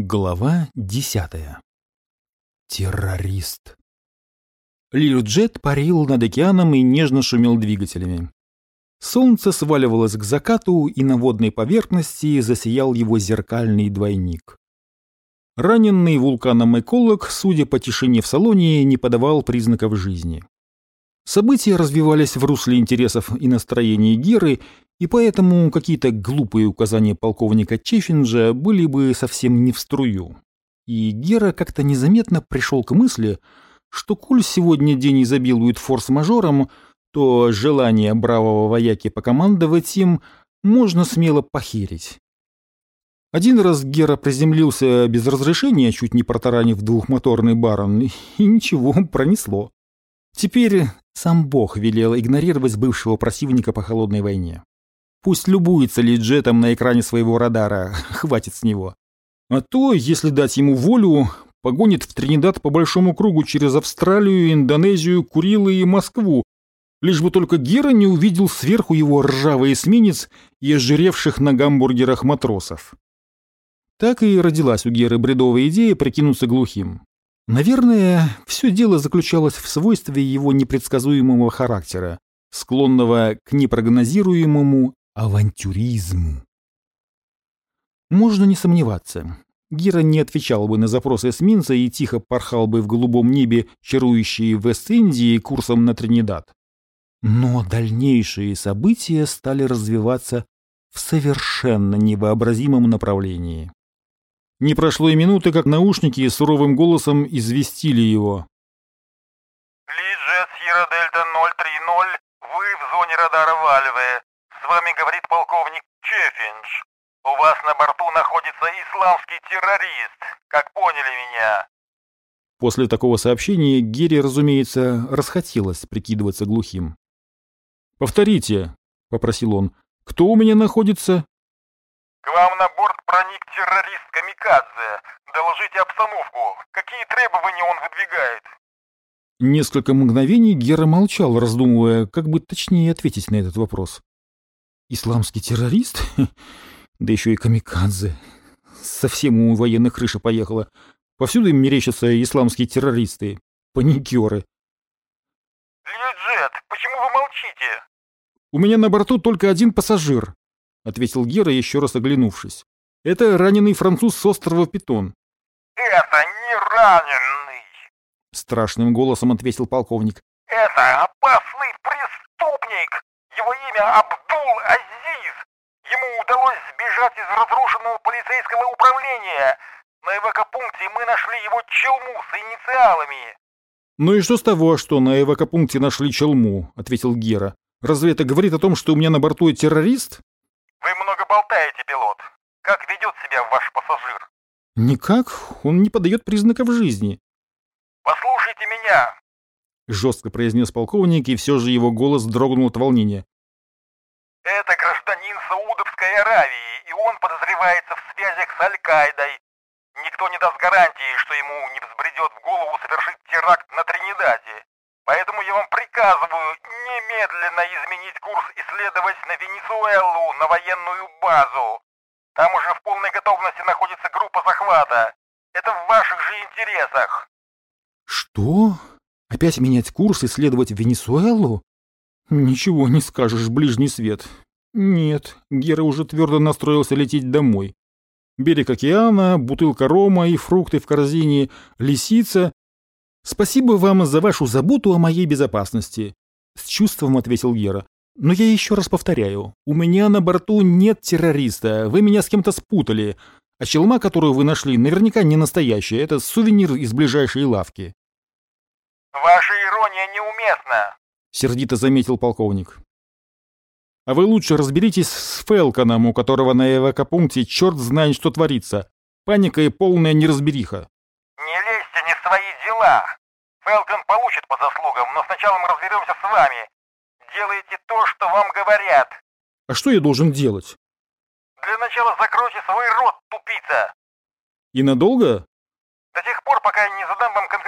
Глава десятая. Террорист. Лирджет парил над океаном и нежно шумел двигателями. Солнце сваливалось к закату, и на водной поверхности засиял его зеркальный двойник. Раненный вулканом эколог, судя по тишине в салоне, не подавал признаков жизни. События развивались в русле интересов и настроений Геры, и поэтому какие-то глупые указания полковника Чефинджа были бы совсем не в струю. И Гера как-то незаметно пришел к мысли, что коль сегодня день изобилует форс-мажором, то желание бравого вояки покомандовать им можно смело похерить. Один раз Гера приземлился без разрешения, чуть не протаранив двухмоторный барон, и ничего, пронесло. Теперь сам Бог велел игнорировать бывшего противника по холодной войне. Пусть любуется лиджетом на экране своего радара, хватит с него. А то, если дать ему волю, погонит в Тринидад по большому кругу через Австралию, Индонезию, Курилы и Москву, лишь бы только Гера не увидел сверху его ржавый эсминец и ожиревших на гамбургерах матросов. Так и родилась у Геры бредовая идея прикинуться глухим. Наверное, все дело заключалось в свойстве его непредсказуемого характера, склонного к непрогнозируемому авантюризму. Можно не сомневаться. Гира не отвечал бы на запросы эсминца и тихо порхал бы в голубом небе, чарующие Вест-Индии курсом на Тринидад. Но дальнейшие события стали развиваться в совершенно невообразимом направлении. Не прошло и минуты, как наушники суровым голосом известили его. Лиджет Сьерра Дельта 030, вы в зоне радара Вальве. С вами говорит полковник Чеффиндж. У вас на борту находится исламский террорист, как поняли меня. После такого сообщения Герри, разумеется, расхотелось прикидываться глухим. «Повторите», — попросил он, — «кто у меня находится?» К вам на борт проник террорист Камикадзе. Доложите обстановку. Какие требования он выдвигает? Несколько мгновений Гера молчал, раздумывая, как бы точнее ответить на этот вопрос. Исламский террорист? Да еще и камикадзе. Совсем у военных крыша поехала. Повсюду им мерещатся исламские террористы, паникеры. Лиджет, почему вы молчите? У меня на борту только один пассажир, ответил Гера, еще раз оглянувшись. Это раненый француз с острова Питон. Это не раненый, страшным голосом ответил полковник. Это опасный преступник. Его имя Абдул-Азиз. Ему удалось сбежать из разрушенного полицейского управления. На эвакопункте мы нашли его челму с инициалами. «Ну и что с того, что на эвакопункте нашли челму?» — ответил Гера. «Разве это говорит о том, что у меня на борту террорист?» Вы много болтаете, пилот. Как ведет себя ваш пассажир? «Никак. Он не подает признаков жизни». Послушайте меня. Жестко произнес полковник, и все же его голос дрогнул от волнения. Это гражданин Саудовской Аравии, и он подозревается в связях с Аль-Каидой. Никто не даст гарантии, что ему не взбредет в голову совершить теракт на Тринидаде. Поэтому я вам приказываю немедленно изменить курс и следовать на Венесуэлу, на военную базу. Там уже в полной готовности находится группа захвата. Это в ваших же интересах. Что? Опять менять курс и следовать в Венесуэлу? Ничего не скажешь, ближний свет. Нет, Гера уже твердо настроился лететь домой. Берег океана, бутылка рома и фрукты в корзине, лисица. Спасибо вам за вашу заботу о моей безопасности, с чувством ответил Гера. Но я еще раз повторяю, у меня на борту нет террориста, вы меня с кем-то спутали. А челма, которую вы нашли, наверняка не настоящая, это сувенир из ближайшей лавки. Ваша ирония неуместна, сердито заметил полковник. А вы лучше разберитесь с Фелконом, у которого на эвакопункте черт знает, что творится. Паника и полная неразбериха. Не лезьте не в свои дела. Фелкон получит по заслугам, но сначала мы разберемся с вами. Делайте то, что вам говорят. А что я должен делать? Для начала закройте свой рот, тупица. И надолго? До тех пор, пока я не задам вам конкретный вопрос.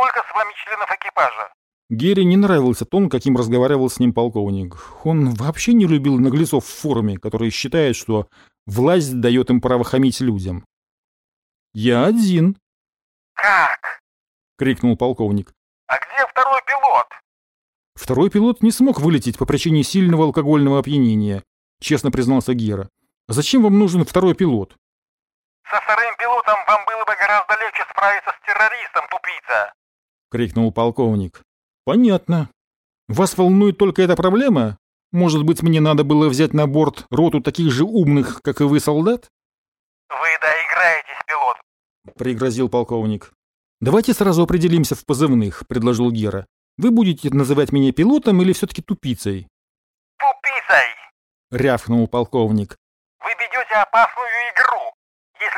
Сколько с вами членов экипажа? Гере не нравился тон, каким разговаривал с ним полковник. Он вообще не любил наглецов в форуме, которые считают, что власть дает им право хамить людям. Я один, Как? крикнул полковник. А где второй пилот? Второй пилот не смог вылететь по причине сильного алкогольного опьянения, честно признался Гера. Зачем вам нужен второй пилот? Со вторым пилотом вам было бы гораздо легче справиться с террористом, тупица. Крикнул полковник. Понятно. Вас волнует только эта проблема? Может быть, мне надо было взять на борт роту таких же умных, как и вы, солдат? Вы доиграетесь, пилот. пригрозил полковник. Давайте сразу определимся в позывных, предложил Гера. Вы будете называть меня пилотом или все-таки тупицей? Тупицей! рявкнул полковник. Вы ведете опасную игру.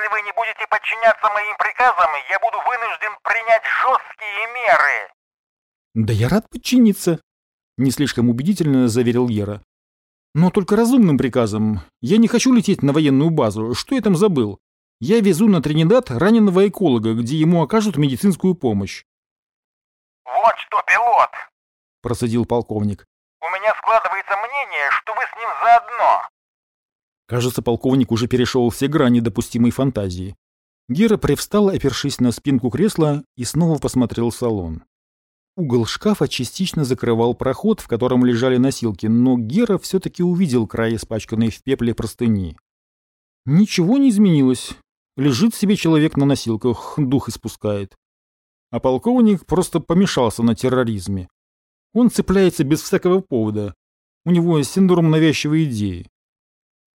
Если вы не будете подчиняться моим приказам, я буду вынужден принять жесткие меры. Да я рад подчиниться, не слишком убедительно заверил Гера. Но только разумным приказом. Я не хочу лететь на военную базу. Что я там забыл? Я везу на Тринидад раненого эколога, где ему окажут медицинскую помощь. Вот что, пилот. Процедил полковник. У меня складывается мнение, что вы с ним заодно. Кажется, полковник уже перешел все грани допустимой фантазии. Гера привстал, опершись на спинку кресла, и снова посмотрел в салон. Угол шкафа частично закрывал проход, в котором лежали носилки, но Гера все-таки увидел край испачканной в пепле простыни. Ничего не изменилось. Лежит себе человек на носилках, дух испускает. А полковник просто помешался на терроризме. Он цепляется без всякого повода. У него синдром навязчивой идеи.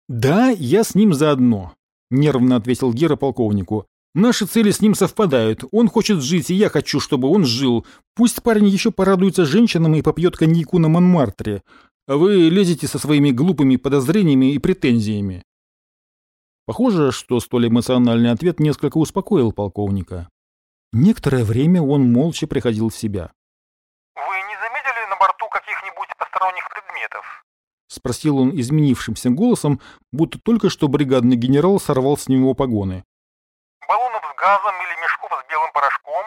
«Да, я с ним заодно», — нервно ответил Гера полковнику. «Наши цели с ним совпадают. Он хочет жить, и я хочу, чтобы он жил. Пусть парень еще порадуется женщинам и попьет коньяку на Монмартре. А вы лезете со своими глупыми подозрениями и претензиями». Похоже, что столь эмоциональный ответ несколько успокоил полковника. Некоторое время он молча приходил в себя. Вы не заметили на борту каких-нибудь посторонних предметов? — спросил он изменившимся голосом, будто только что бригадный генерал сорвал с него погоны. Баллонов с газом или мешков с белым порошком?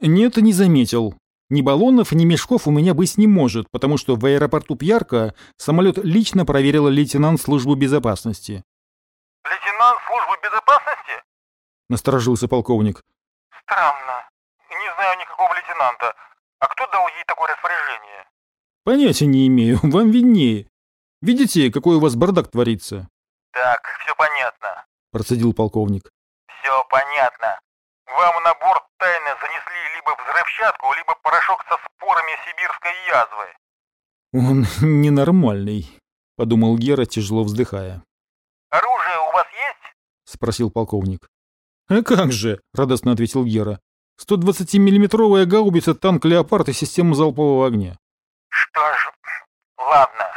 «Нет, не заметил. Ни баллонов, ни мешков у меня быть не может, потому что в аэропорту Пьярка самолет лично проверила лейтенант службы безопасности». Лейтенант службы безопасности? — насторожился полковник. Странно. Не знаю никакого лейтенанта. А кто дал ей такое распоряжение? «Понятия не имею, вам виднее. Видите, какой у вас бардак творится?» Так, все понятно. — процедил полковник. Все понятно. Вам на борт тайно занесли либо взрывчатку, либо порошок со спорами сибирской язвы. «Он ненормальный», — подумал Гера, тяжело вздыхая. Оружие у вас есть? — спросил полковник. «А как же?» — радостно ответил Гера. «120-миллиметровая гаубица, танк «Леопард» и система залпового огня». Что ж, ладно. —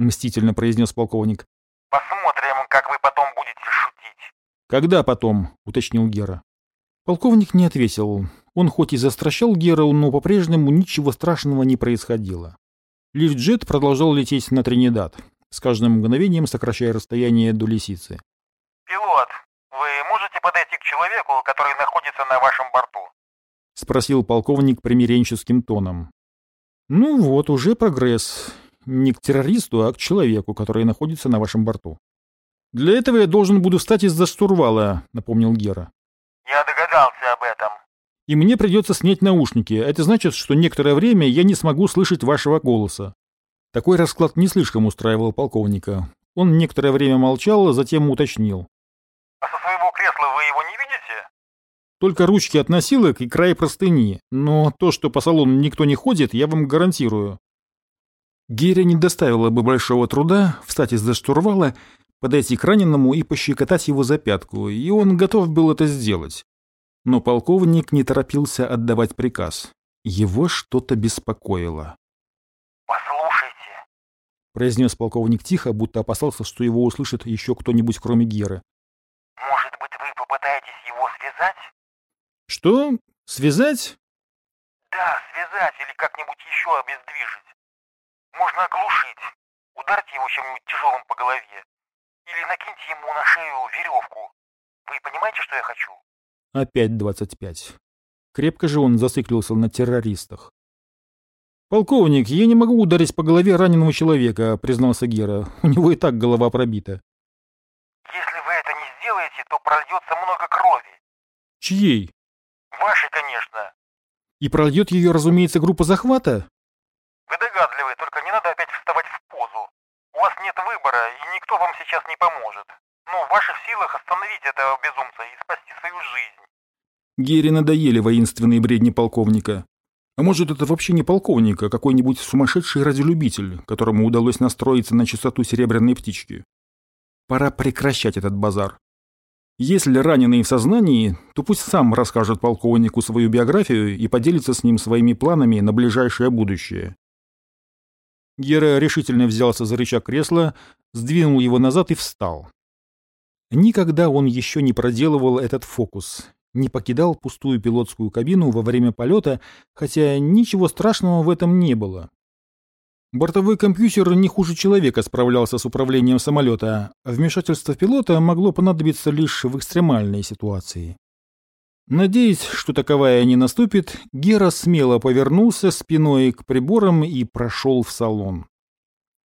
мстительно произнес полковник. Посмотрим, как вы потом будете шутить. «Когда потом?» — уточнил Гера. Полковник не ответил. Он хоть и застращал Геру, но по-прежнему ничего страшного не происходило. Лифтджет продолжал лететь на Тринидад, с каждым мгновением сокращая расстояние до лисицы. Пилот, вы можете подойти к человеку, который находится на вашем борту? — спросил полковник примиренческим тоном. «Ну вот, уже прогресс. Не к террористу, а к человеку, который находится на вашем борту». «Для этого я должен буду встать из-за штурвала», — напомнил Гера. Я догадался об этом. «И мне придется снять наушники. Это значит, что некоторое время я не смогу слышать вашего голоса». Такой расклад не слишком устраивал полковника. Он некоторое время молчал, а затем уточнил. А со своего кресла вы его не видите? Только ручки от носилок и край простыни, но то, что по салону никто не ходит, я вам гарантирую. Гере не доставило бы большого труда встать из-за штурвала, подойти к раненому и пощекотать его за пятку, и он готов был это сделать. Но полковник не торопился отдавать приказ. Его что-то беспокоило. Послушайте, Произнес полковник тихо, будто опасался, что его услышит еще кто-нибудь, кроме Геры. может быть вы попытаетесь его связать? «Что? Связать?» Да, связать или как-нибудь еще обездвижить. Можно оглушить, ударьте его чем-нибудь тяжелым по голове. Или накиньте ему на шею веревку. Вы понимаете, что я хочу? Опять двадцать пять. Крепко же он зациклился на террористах. «Полковник, я не могу ударить по голове раненого человека», — признался Гера. «У него и так голова пробита». Если вы это не сделаете, то прольется много крови. Чьей? Вашей, конечно. И пройдет ее, разумеется, группа захвата? Вы догадливы, только не надо опять вставать в позу. У вас нет выбора, и никто вам сейчас не поможет. Но в ваших силах остановить этого безумца и спасти свою жизнь. Гере надоели воинственные бредни полковника. А может, это вообще не полковник, а какой-нибудь сумасшедший радиолюбитель, которому удалось настроиться на частоту серебряной птички. Пора прекращать этот базар. Если раненый в сознании, то пусть сам расскажет полковнику свою биографию и поделится с ним своими планами на ближайшее будущее. Гера решительно взялся за рычаг кресла, сдвинул его назад и встал. Никогда он еще не проделывал этот фокус, не покидал пустую пилотскую кабину во время полета, хотя ничего страшного в этом не было. Бортовой компьютер не хуже человека справлялся с управлением самолета, а вмешательство пилота могло понадобиться лишь в экстремальной ситуации. Надеясь, что таковая не наступит, Гера смело повернулся спиной к приборам и прошел в салон.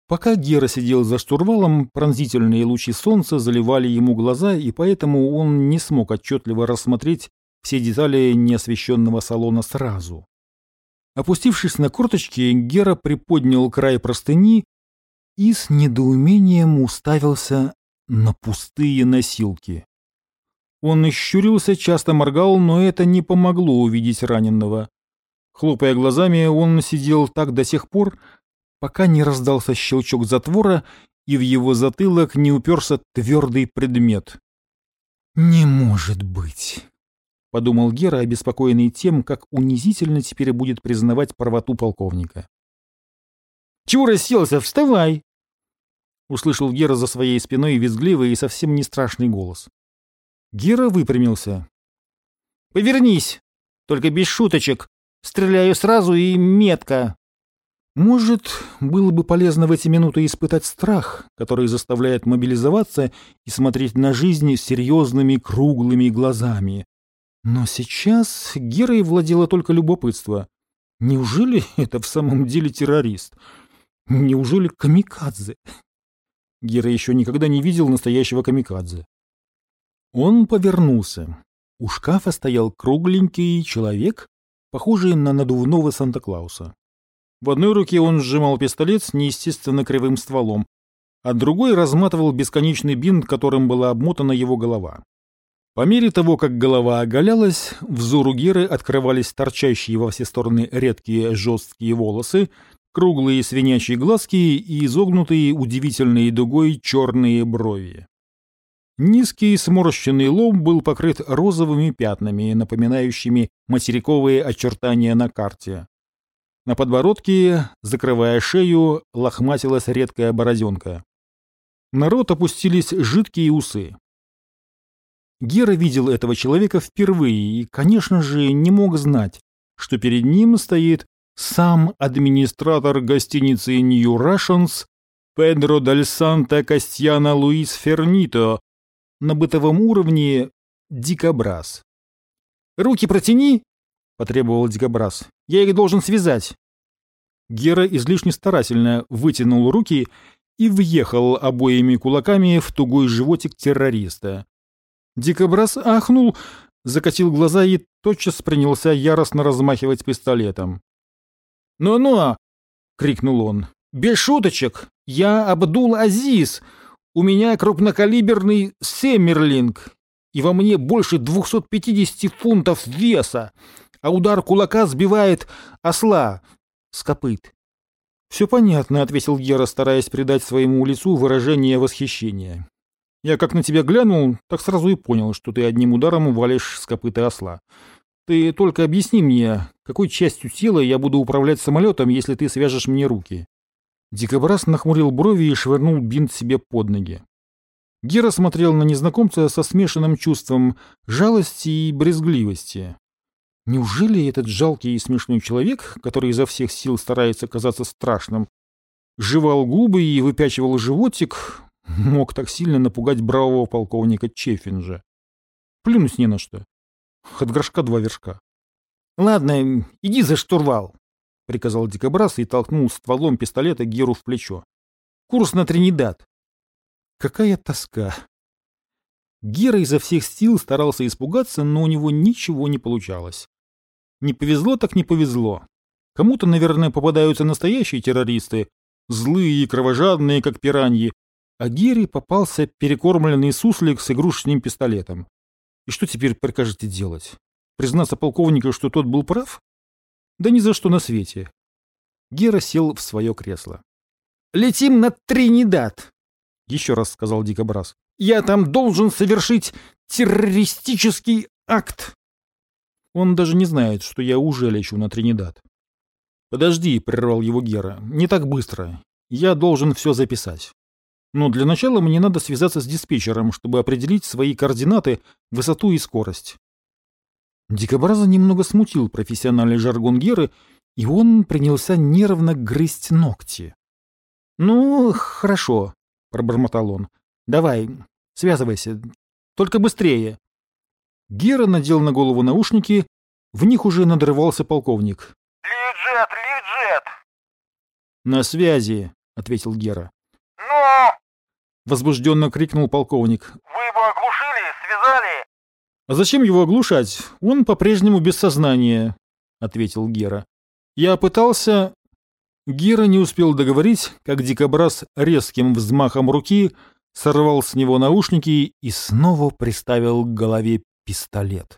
Пока Гера сидел за штурвалом, пронзительные лучи солнца заливали ему глаза, и поэтому он не смог отчетливо рассмотреть все детали неосвещенного салона сразу. Опустившись на корточки, Гера приподнял край простыни и с недоумением уставился на пустые носилки. Он ищурился, часто моргал, но это не помогло увидеть раненого. Хлопая глазами, он сидел так до сих пор, пока не раздался щелчок затвора, и в его затылок не уперся твердый предмет. «Не может быть!» — подумал Гера, обеспокоенный тем, как унизительно теперь будет признавать правоту полковника. «Чего расселся? Вставай!» — услышал Гера за своей спиной визгливый и совсем не страшный голос. Гера выпрямился. «Повернись! Только без шуточек! Стреляю сразу и метко!» Может, было бы полезно в эти минуты испытать страх, который заставляет мобилизоваться и смотреть на жизнь серьезными круглыми глазами. Но сейчас Герой владело только любопытство. Неужели это в самом деле террорист? Неужели камикадзе? Гера еще никогда не видел настоящего камикадзе. Он повернулся. У шкафа стоял кругленький человек, похожий на надувного Санта-Клауса. В одной руке он сжимал пистолет с неестественно кривым стволом, а другой разматывал бесконечный бинт, которым была обмотана его голова. По мере того, как голова оголялась, взору Геры открывались торчащие во все стороны редкие жесткие волосы, круглые свинячьи глазки и изогнутые удивительной дугой черные брови. Низкий сморщенный лоб был покрыт розовыми пятнами, напоминающими материковые очертания на карте. На подбородке, закрывая шею, лохматилась редкая борозенка. На рот опустились жидкие усы. Гера видел этого человека впервые и, конечно же, не мог знать, что перед ним стоит сам администратор гостиницы New Russians Педро Даль Санта Кастьяна Луис Фернито на бытовом уровне дикобраз. «Руки протяни!» — потребовал дикобраз. «Я их должен связать». Гера излишне старательно вытянул руки и въехал обоими кулаками в тугой животик террориста. Дикобраз ахнул, закатил глаза и тотчас принялся яростно размахивать пистолетом. «Ну-ну!» — крикнул он. «Без шуточек! Я Абдул-Азиз! У меня крупнокалиберный Семмерлинг, и во мне больше 250 фунтов веса, а удар кулака сбивает осла с копыт. «Все понятно», — ответил Гера, стараясь придать своему лицу выражение восхищения. «Я как на тебя глянул, так сразу и понял, что ты одним ударом валишь с копыта осла. Ты только объясни мне, какой частью тела я буду управлять самолетом, если ты свяжешь мне руки?» Дикобраз нахмурил брови и швырнул бинт себе под ноги. Гера смотрел на незнакомца со смешанным чувством жалости и брезгливости. Неужели этот жалкий и смешной человек, который изо всех сил старается казаться страшным, жевал губы и выпячивал животик, мог так сильно напугать бравого полковника Чефинджа? Плюнуть не на что. От горшка два вершка. — Ладно, иди за штурвал, — приказал дикобраз и толкнул стволом пистолета Геру в плечо. — Курс на Тринидад. Какая тоска! Гера изо всех сил старался испугаться, но у него ничего не получалось. Не повезло так не повезло. Кому-то, наверное, попадаются настоящие террористы, злые и кровожадные, как пираньи, а Гере попался перекормленный суслик с игрушечным пистолетом. И что теперь прикажете делать? Признаться полковнику, что тот был прав? Да ни за что на свете. Гера сел в свое кресло. «Летим на Тринидад!» — еще раз сказал Дикобраз. «Я там должен совершить террористический акт!» Он даже не знает, что я уже лечу на Тринидад. «Подожди», — прервал его Гера, — «не так быстро. Я должен все записать. Но для начала мне надо связаться с диспетчером, чтобы определить свои координаты, высоту и скорость». Дикобраза немного смутил профессиональный жаргон Геры, и он принялся нервно грызть ногти. «Ну, хорошо», — пробормотал он. «Давай, связывайся. Только быстрее». Гера надел на голову наушники, в них уже надрывался полковник. «Лиджет, Лиджет!» «На связи», — ответил Гера. «Ну?» — возбужденно крикнул полковник. «Вы его оглушили, связали?» «А зачем его оглушать? Он по-прежнему без сознания», — ответил Гера. «Я пытался...» Гера не успел договорить, как дикобраз резким взмахом руки сорвал с него наушники и снова приставил к голове пистолет.